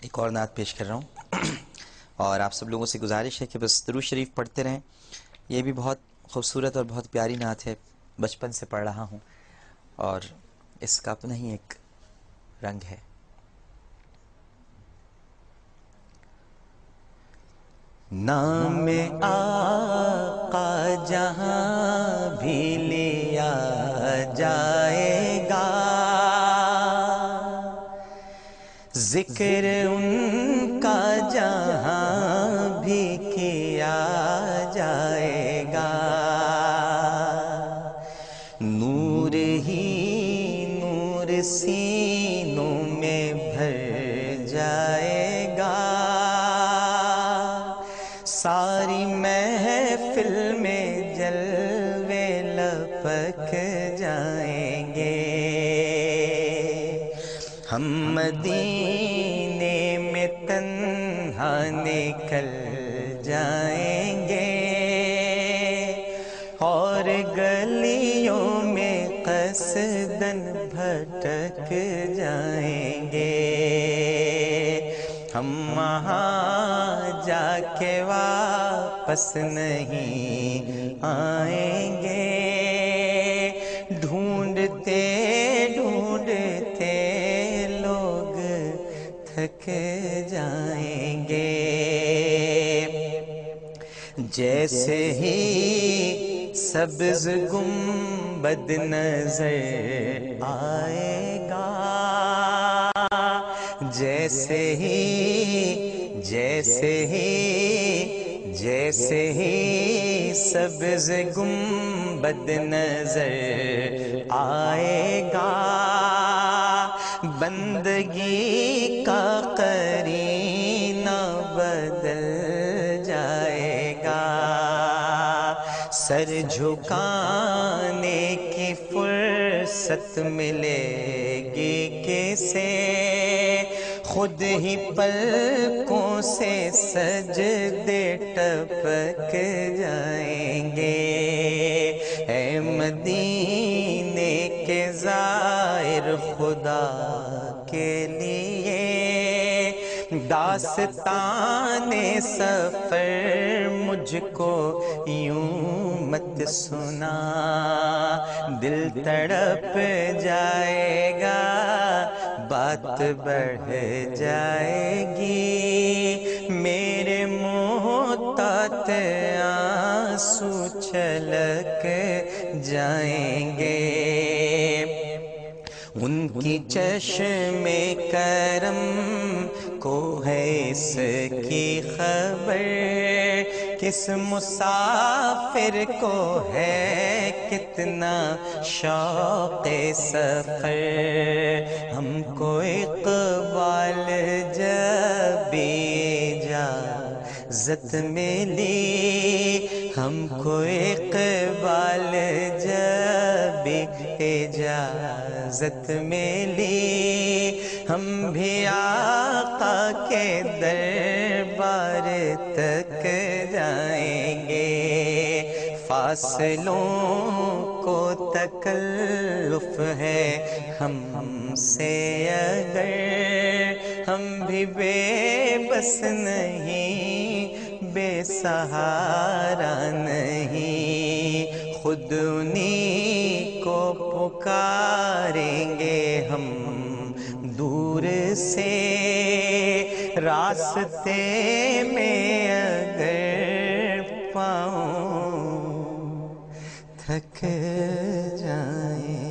ایک اور نعت پیش کر رہا ہوں۔ اور آپ سب لوگوں سے گزارش ہے کہ بس درو شریف پڑھتے رہیں۔ یہ بھی بہت خوبصورت اور بہت پیاری نعت ہے۔ بچپن سے پڑھ رہا ہوں۔ اور اس کا اپنا ہی ایک رنگ ہے۔ نام آ ذکر ان کا جہاں بھی کیا جائے گا۔ نور ہی نور سینوں میں بھر جائے گا۔ ساری محفل میں جلوے لپک جائیں ہم مدینے میں تنہا نکل جائیں گے۔ اور گلیوں میں قصدن بھٹک جائیں گے۔ ہم وہاں جا کے واپس نہیں آئیں گے۔ تھک جائیں گے۔ جیسے ہی سبز گنبد نظر آئے گا، جیسے ہی جیسے ہی جیسے ہی سبز گنبد نظر آئے گا۔ بندگی کا قرینہ بدل جائے گا۔ سر جھکانے کی فرصت ملے گی کیسے؟ خود ہی پلکوں سے سجدے ٹپک جائیں گے۔ اے مدینے کے زائر خدا کے لیے داستان سفر مجھ کو یوں مت سنا۔ دل تڑپ جائے گا بات بڑھ جائے گی۔ میرے محتاط آنسو چھلک جائیں گے۔ ان کی چشم کرم کو ہے اس کی خبر۔ اس مسافر کو ہے کتنا شوق سفر؟ ہم کو اقبال جب اجازت ملی، ہم کو اقبال جب اجازت ملی۔ ہم بھی آقا کے دربار تک جائیں گے۔ فاصلوں کو تکلف ہے ہم سے اگر۔ ہم بھی بے بس نہیں، بے سہارا نہیں۔ خود انہی کو پکاریں گے ہم دور سے راستے میں اگر پاؤں تھک جائیں۔